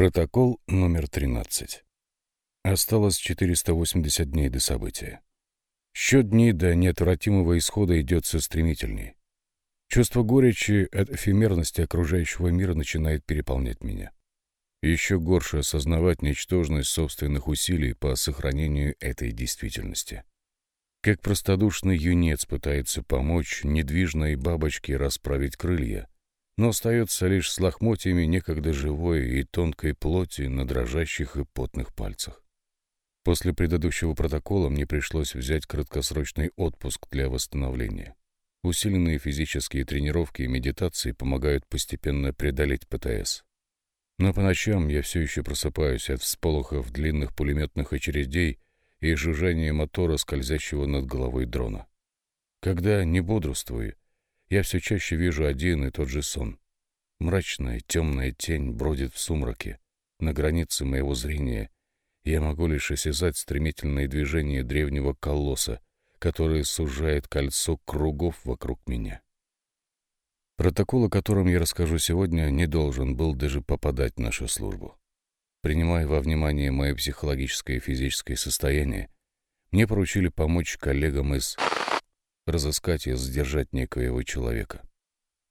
Протокол номер 13. Осталось 480 дней до события. Счет дней до неотвратимого исхода идет все стремительней. Чувство горечи от эфемерности окружающего мира начинает переполнять меня. Еще горше осознавать ничтожность собственных усилий по сохранению этой действительности. Как простодушный юнец пытается помочь недвижной бабочке расправить крылья — но остается лишь с лохмотьями некогда живой и тонкой плоти на дрожащих и потных пальцах. После предыдущего протокола мне пришлось взять краткосрочный отпуск для восстановления. Усиленные физические тренировки и медитации помогают постепенно преодолеть ПТС. Но по ночам я все еще просыпаюсь от всполохов длинных пулеметных очередей и жужжания мотора, скользящего над головой дрона. Когда не бодрствую, я все чаще вижу один и тот же сон. Мрачная темная тень бродит в сумраке, на границе моего зрения. Я могу лишь осязать стремительные движения древнего колосса, который сужает кольцо кругов вокруг меня. Протокол, о котором я расскажу сегодня, не должен был даже попадать в нашу службу. Принимая во внимание мое психологическое и физическое состояние, мне поручили помочь коллегам из разыскать и задержать некоего человека.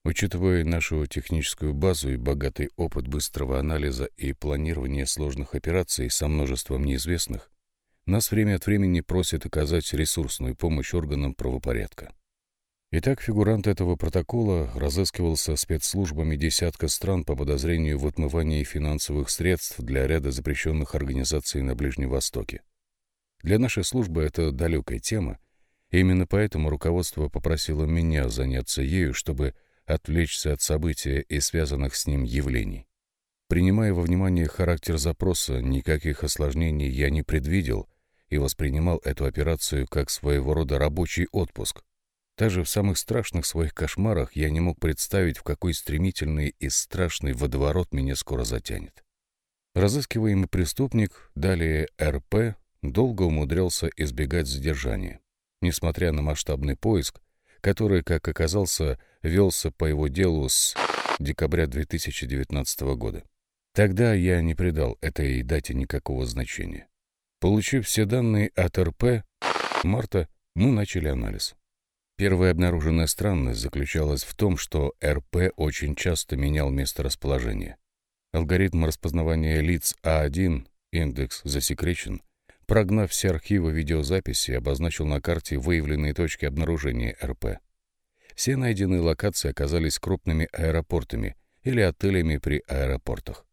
Учитывая нашу техническую базу и богатый опыт быстрого анализа и планирования сложных операций со множеством неизвестных, нас время от времени просят оказать ресурсную помощь органам правопорядка. Итак, фигурант этого протокола разыскивался спецслужбами десятка стран по подозрению в отмывании финансовых средств для ряда запрещенных организаций на Ближнем Востоке. Для нашей службы это далекая тема, Именно поэтому руководство попросило меня заняться ею, чтобы отвлечься от события и связанных с ним явлений. Принимая во внимание характер запроса, никаких осложнений я не предвидел и воспринимал эту операцию как своего рода рабочий отпуск. Даже в самых страшных своих кошмарах я не мог представить, в какой стремительный и страшный водоворот меня скоро затянет. Разыскиваемый преступник, далее РП, долго умудрялся избегать задержания несмотря на масштабный поиск, который, как оказался, велся по его делу с декабря 2019 года. Тогда я не придал этой дате никакого значения. Получив все данные от РП, марта мы начали анализ. Первая обнаруженная странность заключалась в том, что РП очень часто менял месторасположение. Алгоритм распознавания лиц А1, индекс засекречен, Прогнав все архивы видеозаписи, обозначил на карте выявленные точки обнаружения РП. Все найденные локации оказались крупными аэропортами или отелями при аэропортах.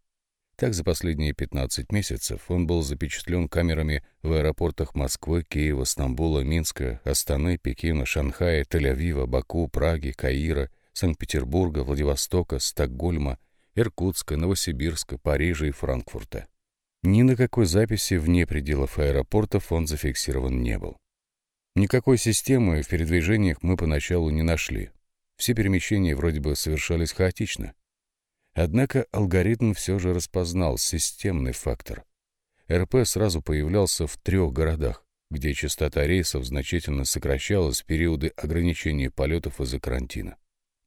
Так, за последние 15 месяцев он был запечатлен камерами в аэропортах Москвы, Киева, Стамбула, Минска, Астаны, Пекина, Шанхая, Тель-Авива, Баку, Праги, Каира, Санкт-Петербурга, Владивостока, Стокгольма, Иркутска, Новосибирска, Парижа и Франкфурта. Ни на какой записи вне пределов аэропортов он зафиксирован не был. Никакой системы в передвижениях мы поначалу не нашли. Все перемещения вроде бы совершались хаотично. Однако алгоритм все же распознал системный фактор. РП сразу появлялся в трех городах, где частота рейсов значительно сокращалась в периоды ограничения полетов из-за карантина.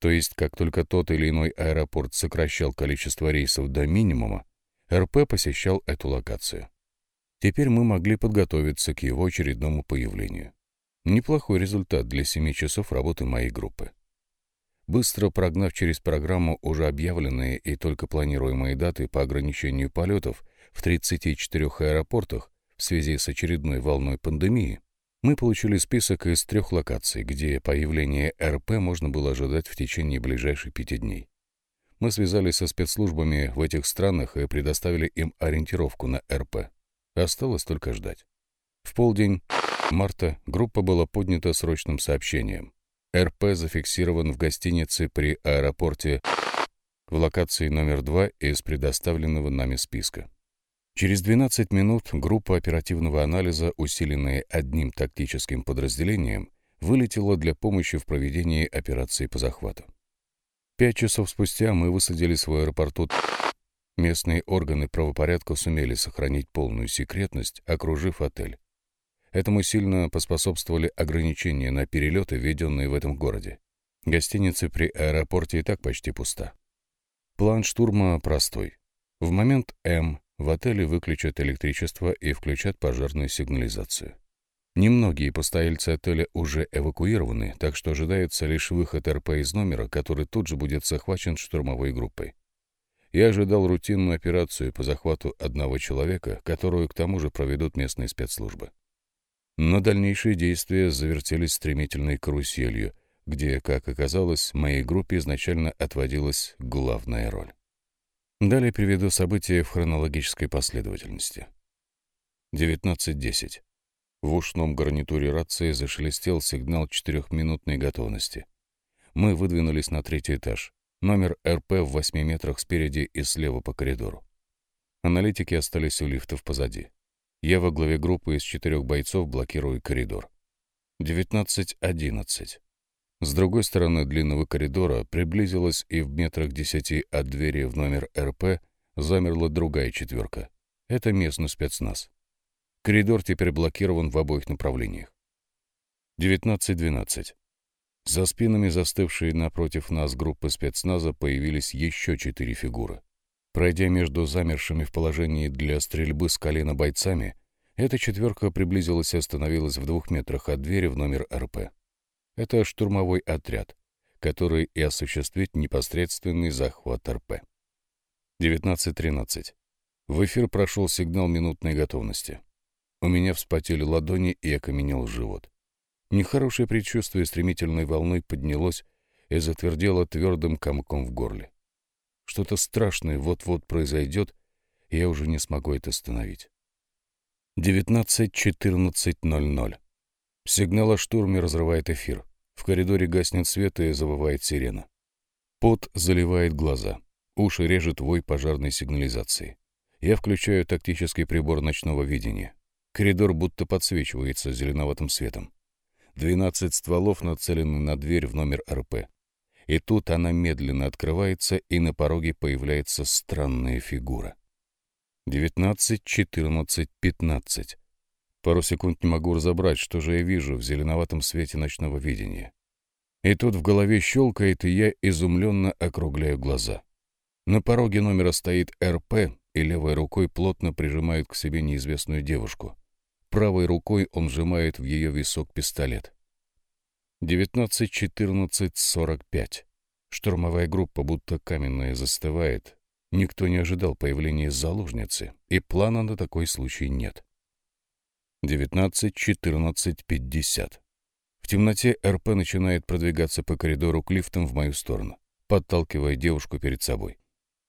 То есть, как только тот или иной аэропорт сокращал количество рейсов до минимума, РП посещал эту локацию. Теперь мы могли подготовиться к его очередному появлению. Неплохой результат для семи часов работы моей группы. Быстро прогнав через программу уже объявленные и только планируемые даты по ограничению полетов в 34 аэропортах в связи с очередной волной пандемии, мы получили список из трех локаций, где появление РП можно было ожидать в течение ближайших пяти дней. Мы связались со спецслужбами в этих странах и предоставили им ориентировку на РП. Осталось только ждать. В полдень марта группа была поднята срочным сообщением. РП зафиксирован в гостинице при аэропорте в локации номер 2 из предоставленного нами списка. Через 12 минут группа оперативного анализа, усиленная одним тактическим подразделением, вылетела для помощи в проведении операции по захвату. Пять часов спустя мы высадились в аэропорту. Местные органы правопорядка сумели сохранить полную секретность, окружив отель. Этому сильно поспособствовали ограничения на перелеты, введенные в этом городе. Гостиница при аэропорте и так почти пуста. План штурма простой. В момент «М» в отеле выключат электричество и включат пожарную сигнализацию. Немногие постояльцы отеля уже эвакуированы, так что ожидается лишь выход РП из номера, который тут же будет захвачен штурмовой группой. Я ожидал рутинную операцию по захвату одного человека, которую к тому же проведут местные спецслужбы. Но дальнейшие действия завертелись стремительной каруселью, где, как оказалось, моей группе изначально отводилась главная роль. Далее приведу события в хронологической последовательности. 19.10. В ушном гарнитуре рации зашелестел сигнал четырехминутной готовности. Мы выдвинулись на третий этаж. Номер РП в восьми метрах спереди и слева по коридору. Аналитики остались у лифтов позади. Я во главе группы из четырех бойцов блокирую коридор. 19.11. С другой стороны длинного коридора приблизилась и в метрах десяти от двери в номер РП замерла другая четверка. Это местный спецназ. Коридор теперь блокирован в обоих направлениях. 19.12. За спинами застывшие напротив нас группы спецназа появились еще четыре фигуры. Пройдя между замершими в положении для стрельбы с колена бойцами, эта четверка приблизилась и остановилась в двух метрах от двери в номер РП. Это штурмовой отряд, который и осуществит непосредственный захват РП. 19.13. В эфир прошел сигнал минутной готовности. У меня вспотели ладони и окаменел живот. Нехорошее предчувствие стремительной волной поднялось и затвердело твердым комком в горле. Что-то страшное вот-вот произойдет, и я уже не смогу это остановить. 19.14.00. Сигнал о штурме разрывает эфир. В коридоре гаснет свет и завывает сирена. Пот заливает глаза. Уши режет вой пожарной сигнализации. Я включаю тактический прибор ночного видения. Коридор будто подсвечивается зеленоватым светом. Двенадцать стволов нацелены на дверь в номер РП. И тут она медленно открывается, и на пороге появляется странная фигура. 19, 14, 15. Пару секунд не могу разобрать, что же я вижу в зеленоватом свете ночного видения. И тут в голове щелкает, и я изумленно округляю глаза. На пороге номера стоит РП, и левой рукой плотно прижимает к себе неизвестную девушку. Правой рукой он сжимает в ее висок пистолет. 19.14.45. Штурмовая группа будто каменная застывает. Никто не ожидал появления заложницы, и плана на такой случай нет. 19.14.50. В темноте РП начинает продвигаться по коридору к лифтам в мою сторону, подталкивая девушку перед собой.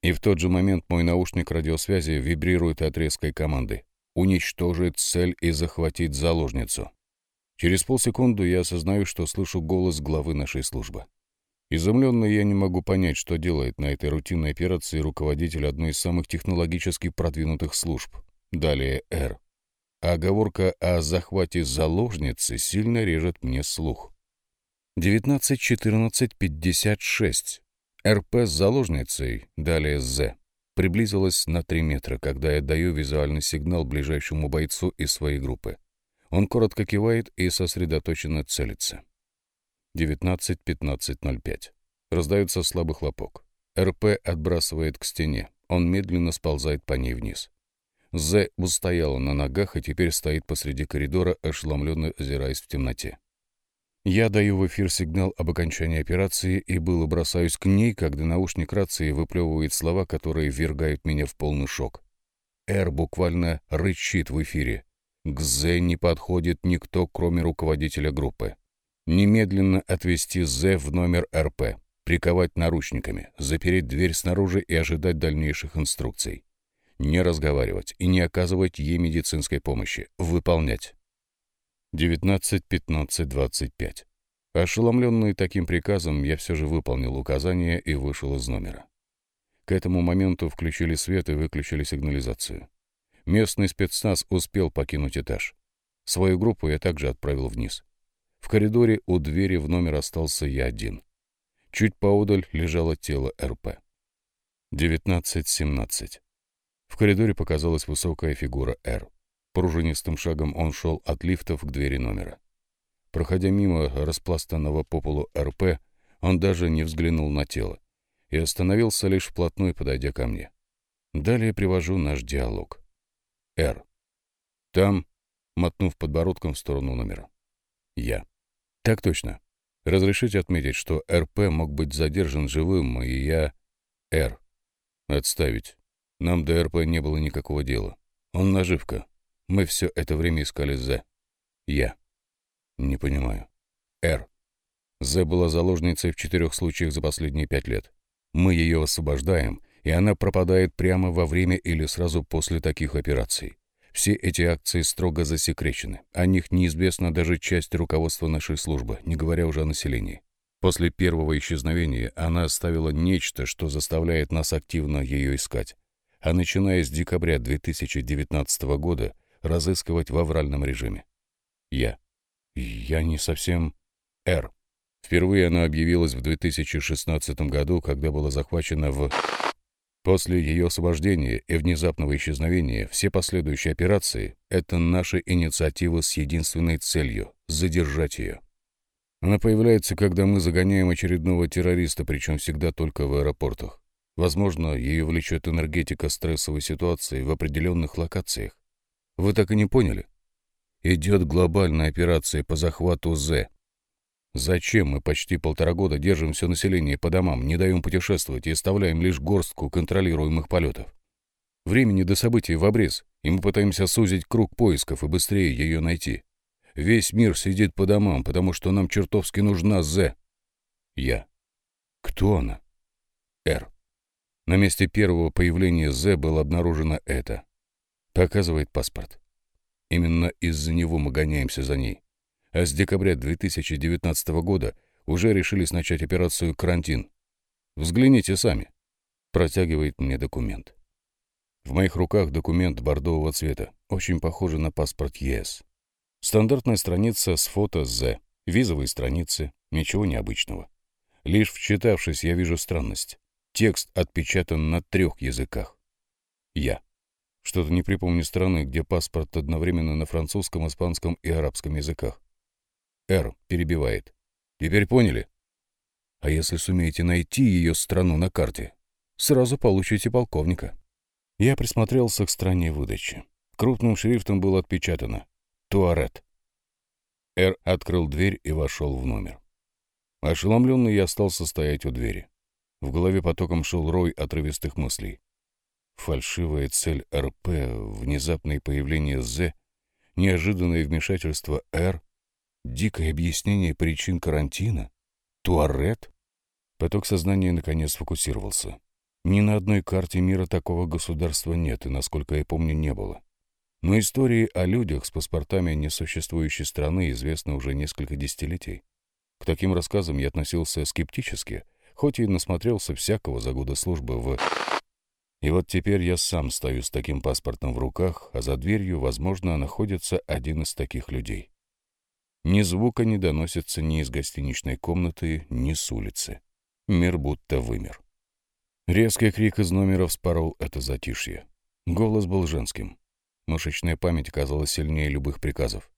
И в тот же момент мой наушник радиосвязи вибрирует от резкой команды уничтожить цель и захватить заложницу. Через полсекунды я осознаю, что слышу голос главы нашей службы. Изумленный я не могу понять, что делает на этой рутинной операции руководитель одной из самых технологически продвинутых служб. Далее «Р». Оговорка о захвате заложницы сильно режет мне слух. 19.14.56. РП с заложницей, далее «З». Приблизилась на 3 метра, когда я даю визуальный сигнал ближайшему бойцу из своей группы. Он коротко кивает и сосредоточенно целится. 19.15.05. Раздается слабый хлопок. РП отбрасывает к стене. Он медленно сползает по ней вниз. З устояла на ногах и теперь стоит посреди коридора, ошеломленно озираясь в темноте. Я даю в эфир сигнал об окончании операции и было бросаюсь к ней, когда наушник рации выплевывает слова, которые ввергают меня в полный шок. «Р» буквально рычит в эфире. К Зе не подходит никто, кроме руководителя группы. Немедленно отвезти Зе в номер РП, приковать наручниками, запереть дверь снаружи и ожидать дальнейших инструкций. Не разговаривать и не оказывать ей медицинской помощи. Выполнять. 19.15.25. Ошеломленный таким приказом, я все же выполнил указание и вышел из номера. К этому моменту включили свет и выключили сигнализацию. Местный спецназ успел покинуть этаж. Свою группу я также отправил вниз. В коридоре у двери в номер остался я один. Чуть поодаль лежало тело РП. 19.17. В коридоре показалась высокая фигура Р. Пружинистым шагом он шел от лифтов к двери номера. Проходя мимо распластанного по полу РП, он даже не взглянул на тело и остановился лишь вплотную, подойдя ко мне. Далее привожу наш диалог. «Р. Там», — мотнув подбородком в сторону номера. «Я». «Так точно. Разрешите отметить, что РП мог быть задержан живым, и я...» «Р. Отставить. Нам до РП не было никакого дела. Он наживка, мы все это время искали З. Я. Не понимаю. Р. З была заложницей в четырех случаях за последние пять лет. Мы ее освобождаем, и она пропадает прямо во время или сразу после таких операций. Все эти акции строго засекречены. О них неизвестна даже часть руководства нашей службы, не говоря уже о населении. После первого исчезновения она оставила нечто, что заставляет нас активно ее искать. А начиная с декабря 2019 года разыскивать в авральном режиме. Я. Я не совсем... Р. Впервые она объявилась в 2016 году, когда была захвачена в... После ее освобождения и внезапного исчезновения все последующие операции — это наша инициатива с единственной целью — задержать ее. Она появляется, когда мы загоняем очередного террориста, причем всегда только в аэропортах. Возможно, ее влечет энергетика стрессовой ситуации в определенных локациях. Вы так и не поняли? Идет глобальная операция по захвату З. Зачем мы почти полтора года держим все население по домам, не даем путешествовать и оставляем лишь горстку контролируемых полетов? Времени до событий в обрез, и мы пытаемся сузить круг поисков и быстрее ее найти. Весь мир сидит по домам, потому что нам чертовски нужна З. Я. Кто она? Р. На месте первого появления З было обнаружено это — Показывает паспорт. Именно из-за него мы гоняемся за ней. А с декабря 2019 года уже решились начать операцию «Карантин». Взгляните сами. Протягивает мне документ. В моих руках документ бордового цвета, очень похожий на паспорт ЕС. Стандартная страница с фото З, визовые страницы, ничего необычного. Лишь вчитавшись, я вижу странность. Текст отпечатан на трех языках. Я. Что-то не припомню страны, где паспорт одновременно на французском, испанском и арабском языках. Р перебивает. Теперь поняли? А если сумеете найти ее страну на карте, сразу получите полковника. Я присмотрелся к стране выдачи. Крупным шрифтом было отпечатано «Туарет». Р открыл дверь и вошел в номер. Ошеломленный я стал стоять у двери. В голове потоком шел рой отрывистых мыслей. Фальшивая цель РП, внезапное появление З, неожиданное вмешательство Р, дикое объяснение причин карантина, туарет. Поток сознания наконец фокусировался. Ни на одной карте мира такого государства нет, и, насколько я помню, не было. Но истории о людях с паспортами несуществующей страны известны уже несколько десятилетий. К таким рассказам я относился скептически, хоть и насмотрелся всякого за годы службы в... И вот теперь я сам стою с таким паспортом в руках, а за дверью, возможно, находится один из таких людей. Ни звука не доносится ни из гостиничной комнаты, ни с улицы. Мир будто вымер. Резкий крик из номера вспорол это затишье. Голос был женским. Мышечная память оказалась сильнее любых приказов.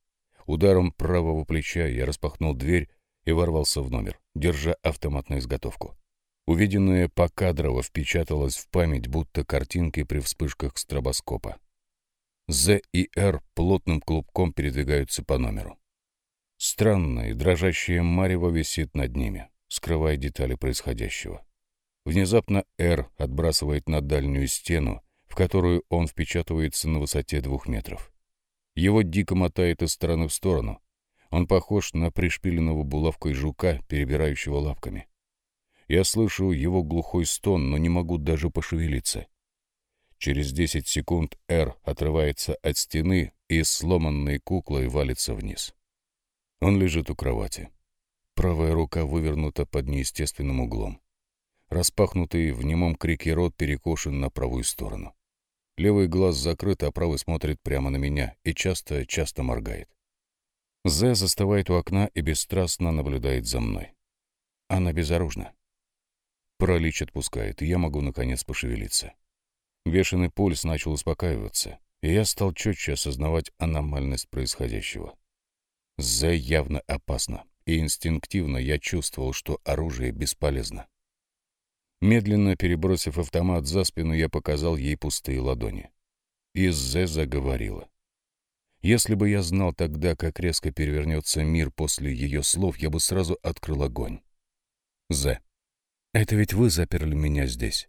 Ударом правого плеча я распахнул дверь и ворвался в номер, держа автомат на изготовку. Увиденное покадрово впечаталось в память, будто картинки при вспышках стробоскопа. З и Р плотным клубком передвигаются по номеру. Странное дрожащее марево висит над ними, скрывая детали происходящего. Внезапно Р отбрасывает на дальнюю стену, в которую он впечатывается на высоте двух метров. Его дико мотает из стороны в сторону. Он похож на пришпиленного булавкой жука, перебирающего лапками. Я слышу его глухой стон, но не могу даже пошевелиться. Через 10 секунд Р отрывается от стены и сломанной куклой валится вниз. Он лежит у кровати. Правая рука вывернута под неестественным углом. Распахнутый в немом крике рот перекошен на правую сторону. Левый глаз закрыт, а правый смотрит прямо на меня и часто-часто моргает. Зе застывает у окна и бесстрастно наблюдает за мной. Она безоружна. Пролич отпускает, и я могу, наконец, пошевелиться. Бешеный пульс начал успокаиваться, и я стал четче осознавать аномальность происходящего. Зе явно опасно, и инстинктивно я чувствовал, что оружие бесполезно. Медленно перебросив автомат за спину, я показал ей пустые ладони. И Зе заговорила. Если бы я знал тогда, как резко перевернется мир после ее слов, я бы сразу открыл огонь. Зе. Это ведь вы заперли меня здесь.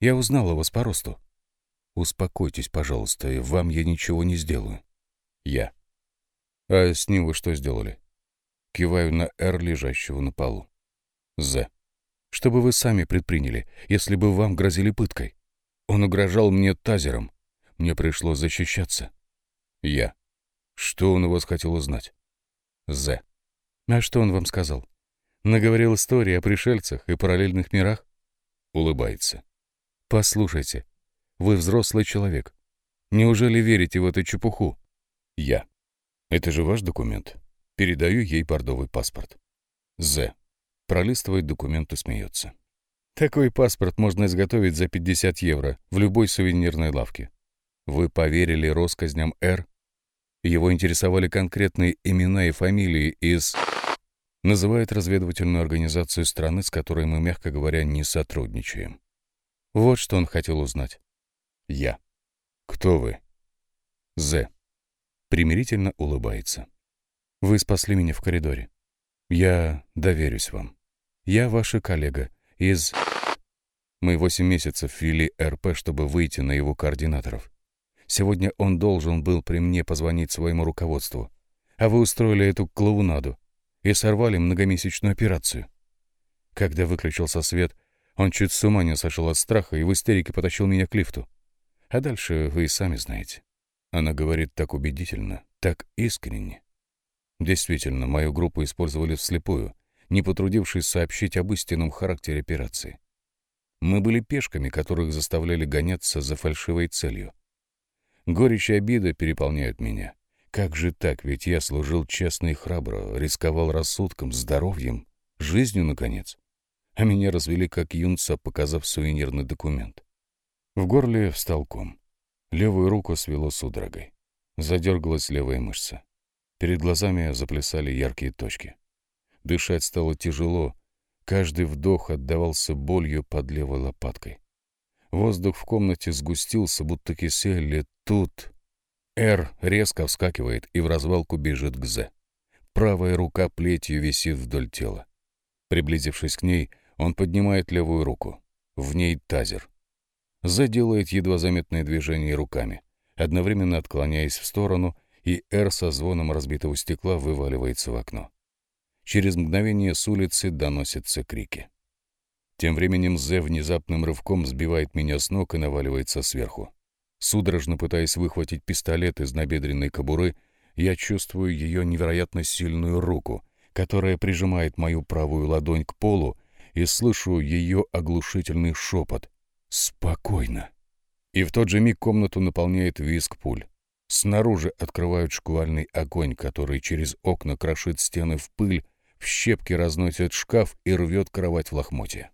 Я узнал о вас по росту. Успокойтесь, пожалуйста, вам я ничего не сделаю. Я. А с ним вы что сделали? Киваю на Р, лежащего на полу. З. Что бы вы сами предприняли, если бы вам грозили пыткой? Он угрожал мне тазером. Мне пришлось защищаться. Я. Что он у вас хотел узнать? З. А что он вам сказал? Наговорил истории о пришельцах и параллельных мирах? Улыбается. Послушайте, вы взрослый человек. Неужели верите в эту чепуху? Я. Это же ваш документ. Передаю ей бордовый паспорт. З. Пролистывает документ и смеется. Такой паспорт можно изготовить за 50 евро в любой сувенирной лавке. Вы поверили россказням Р? Его интересовали конкретные имена и фамилии из называет разведывательную организацию страны, с которой мы, мягко говоря, не сотрудничаем. Вот что он хотел узнать. Я. Кто вы? З. Примирительно улыбается. Вы спасли меня в коридоре. Я доверюсь вам. Я ваша коллега из... Мы восемь месяцев ввели РП, чтобы выйти на его координаторов. Сегодня он должен был при мне позвонить своему руководству. А вы устроили эту клоунаду и сорвали многомесячную операцию. Когда выключился свет, он чуть с ума не сошел от страха и в истерике потащил меня к лифту. А дальше вы и сами знаете. Она говорит так убедительно, так искренне. Действительно, мою группу использовали вслепую, не потрудившись сообщить об истинном характере операции. Мы были пешками, которых заставляли гоняться за фальшивой целью. Горечь и обида переполняют меня. Как же так, ведь я служил честно и храбро, рисковал рассудком, здоровьем, жизнью, наконец. А меня развели как юнца, показав сувенирный документ. В горле встал ком. Левую руку свело судорогой. Задергалась левая мышца. Перед глазами заплясали яркие точки. Дышать стало тяжело. Каждый вдох отдавался болью под левой лопаткой. Воздух в комнате сгустился, будто кисель, и тут... Р резко вскакивает и в развалку бежит к З. Правая рука плетью висит вдоль тела. Приблизившись к ней, он поднимает левую руку. В ней тазер. З делает едва заметные движения руками, одновременно отклоняясь в сторону, и Р со звоном разбитого стекла вываливается в окно. Через мгновение с улицы доносятся крики. Тем временем Зе внезапным рывком сбивает меня с ног и наваливается сверху. Судорожно пытаясь выхватить пистолет из набедренной кобуры, я чувствую ее невероятно сильную руку, которая прижимает мою правую ладонь к полу, и слышу ее оглушительный шепот. «Спокойно!» И в тот же миг комнату наполняет визг пуль. Снаружи открывают шквальный огонь, который через окна крошит стены в пыль, в щепки разносит шкаф и рвет кровать в лохмоте.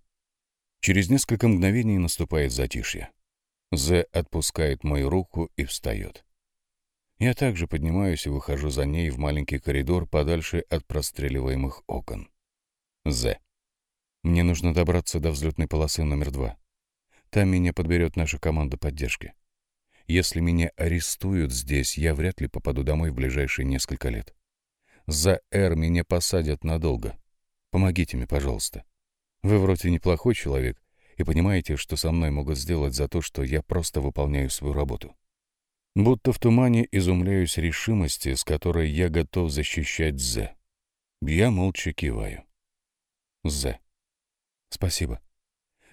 Через несколько мгновений наступает затишье. Зе отпускает мою руку и встает. Я также поднимаюсь и выхожу за ней в маленький коридор подальше от простреливаемых окон. З. Мне нужно добраться до взлетной полосы номер два. Там меня подберет наша команда поддержки. Если меня арестуют здесь, я вряд ли попаду домой в ближайшие несколько лет. За «Р» меня посадят надолго. Помогите мне, пожалуйста. Вы вроде неплохой человек, и понимаете, что со мной могут сделать за то, что я просто выполняю свою работу. Будто в тумане изумляюсь решимости, с которой я готов защищать Зе. Я молча киваю. Зе, Спасибо.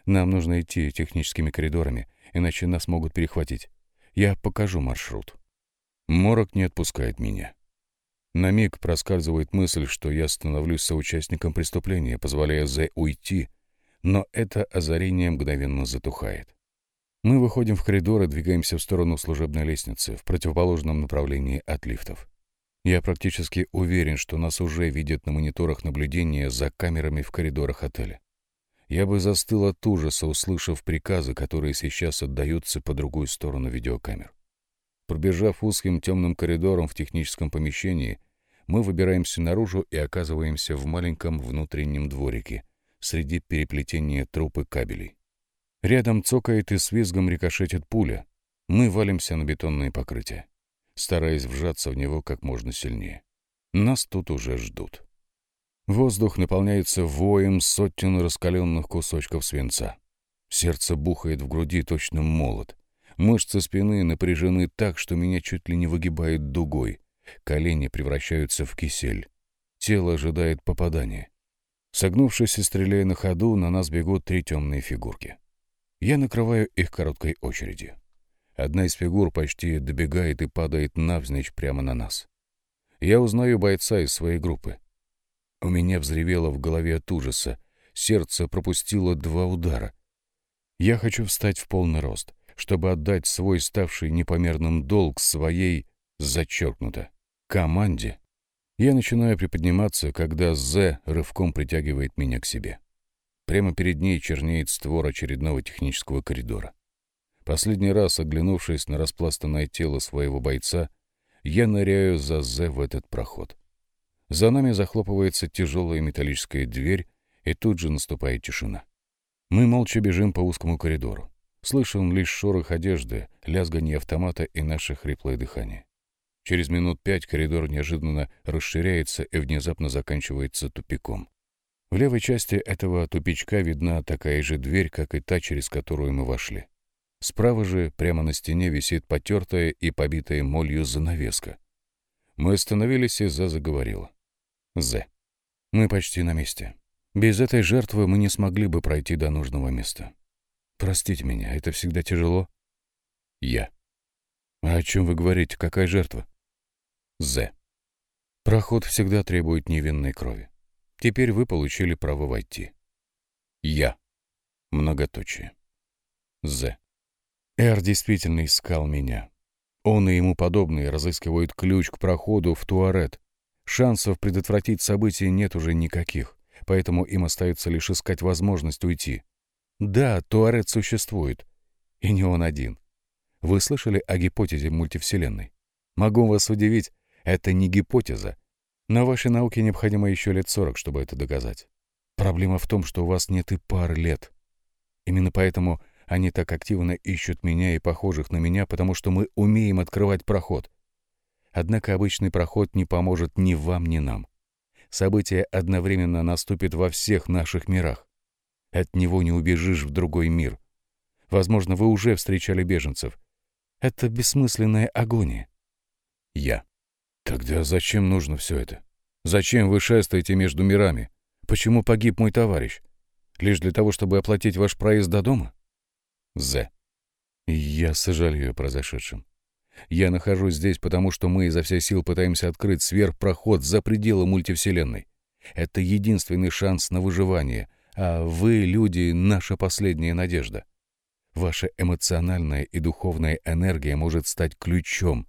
Нам нужно идти техническими коридорами, иначе нас могут перехватить. Я покажу маршрут. Морок не отпускает меня. На миг проскальзывает мысль, что я становлюсь соучастником преступления, позволяя Зе уйти, но это озарение мгновенно затухает. Мы выходим в коридор и двигаемся в сторону служебной лестницы, в противоположном направлении от лифтов. Я практически уверен, что нас уже видят на мониторах наблюдения за камерами в коридорах отеля. Я бы застыл от ужаса, услышав приказы, которые сейчас отдаются по другую сторону видеокамер. Пробежав узким темным коридором в техническом помещении, мы выбираемся наружу и оказываемся в маленьком внутреннем дворике, среди переплетения труп кабелей. Рядом цокает и с визгом рикошетит пуля. Мы валимся на бетонное покрытие, стараясь вжаться в него как можно сильнее. Нас тут уже ждут. Воздух наполняется воем сотен раскаленных кусочков свинца. Сердце бухает в груди точно молот. Мышцы спины напряжены так, что меня чуть ли не выгибает дугой. Колени превращаются в кисель. Тело ожидает попадания. Согнувшись и стреляя на ходу, на нас бегут три темные фигурки. Я накрываю их короткой очередью. Одна из фигур почти добегает и падает навзничь прямо на нас. Я узнаю бойца из своей группы. У меня взревело в голове от ужаса, сердце пропустило два удара. Я хочу встать в полный рост, чтобы отдать свой ставший непомерным долг своей, зачеркнуто, команде я начинаю приподниматься, когда З рывком притягивает меня к себе. Прямо перед ней чернеет створ очередного технического коридора. Последний раз, оглянувшись на распластанное тело своего бойца, я ныряю за З в этот проход. За нами захлопывается тяжелая металлическая дверь, и тут же наступает тишина. Мы молча бежим по узкому коридору. Слышен лишь шорох одежды, лязганье автомата и наше хриплое дыхание. Через минут пять коридор неожиданно расширяется и внезапно заканчивается тупиком. В левой части этого тупичка видна такая же дверь, как и та, через которую мы вошли. Справа же, прямо на стене, висит потертая и побитая молью занавеска. Мы остановились, и За заговорила. «З. Мы почти на месте. Без этой жертвы мы не смогли бы пройти до нужного места. Простите меня, это всегда тяжело?» «Я». «А о чем вы говорите? Какая жертва?» З. Проход всегда требует невинной крови. Теперь вы получили право войти. Я. Многоточие. З. Эр действительно искал меня. Он и ему подобные разыскивают ключ к проходу в Туарет. Шансов предотвратить события нет уже никаких, поэтому им остается лишь искать возможность уйти. Да, Туарет существует. И не он один. Вы слышали о гипотезе мультивселенной? Могу вас удивить, это не гипотеза. Но вашей науке необходимо еще лет 40, чтобы это доказать. Проблема в том, что у вас нет и пары лет. Именно поэтому они так активно ищут меня и похожих на меня, потому что мы умеем открывать проход. Однако обычный проход не поможет ни вам, ни нам. Событие одновременно наступит во всех наших мирах. От него не убежишь в другой мир. Возможно, вы уже встречали беженцев. Это бессмысленная агония. Я. «Тогда зачем нужно все это? Зачем вы шестваете между мирами? Почему погиб мой товарищ? Лишь для того, чтобы оплатить ваш проезд до дома?» «З. Я сожалею о произошедшем. Я нахожусь здесь, потому что мы изо всех сил пытаемся открыть сверхпроход за пределы мультивселенной. Это единственный шанс на выживание, а вы, люди, наша последняя надежда. Ваша эмоциональная и духовная энергия может стать ключом,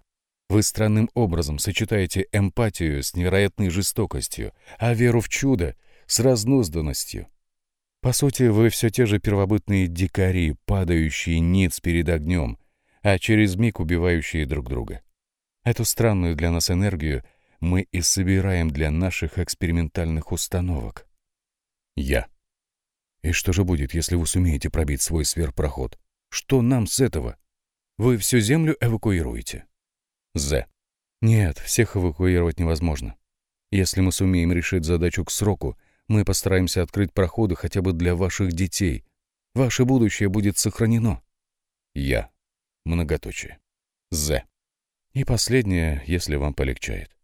вы странным образом сочетаете эмпатию с невероятной жестокостью, а веру в чудо с разнузданностью. По сути, вы все те же первобытные дикари, падающие ниц перед огнем, а через миг убивающие друг друга. Эту странную для нас энергию мы и собираем для наших экспериментальных установок. Я. И что же будет, если вы сумеете пробить свой сверхпроход? Что нам с этого? Вы всю землю эвакуируете? З. Нет, всех эвакуировать невозможно. Если мы сумеем решить задачу к сроку, мы постараемся открыть проходы хотя бы для ваших детей. Ваше будущее будет сохранено. Я. Многоточие. З. И последнее, если вам полегчает.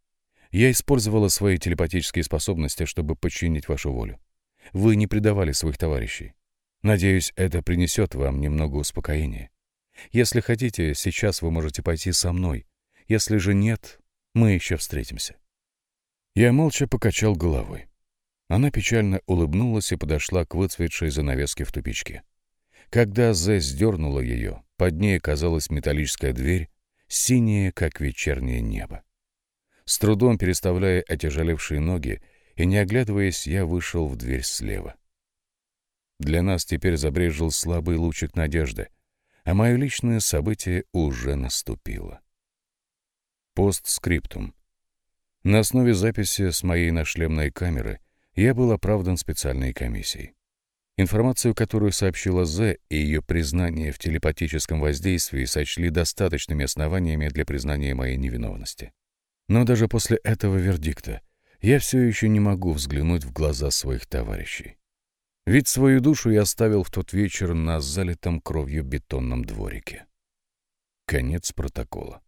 Я использовала свои телепатические способности, чтобы подчинить вашу волю. Вы не предавали своих товарищей. Надеюсь, это принесет вам немного успокоения. Если хотите, сейчас вы можете пойти со мной, если же нет, мы еще встретимся. Я молча покачал головой. Она печально улыбнулась и подошла к выцветшей занавеске в тупичке. Когда Зе сдернула ее, под ней оказалась металлическая дверь, синяя, как вечернее небо. С трудом переставляя отяжелевшие ноги и не оглядываясь, я вышел в дверь слева. Для нас теперь забрежил слабый лучик надежды, а мое личное событие уже наступило. Постскриптум. На основе записи с моей нашлемной камеры я был оправдан специальной комиссией. Информацию, которую сообщила З, и ее признание в телепатическом воздействии сочли достаточными основаниями для признания моей невиновности. Но даже после этого вердикта я все еще не могу взглянуть в глаза своих товарищей. Ведь свою душу я оставил в тот вечер на залитом кровью бетонном дворике. Конец протокола.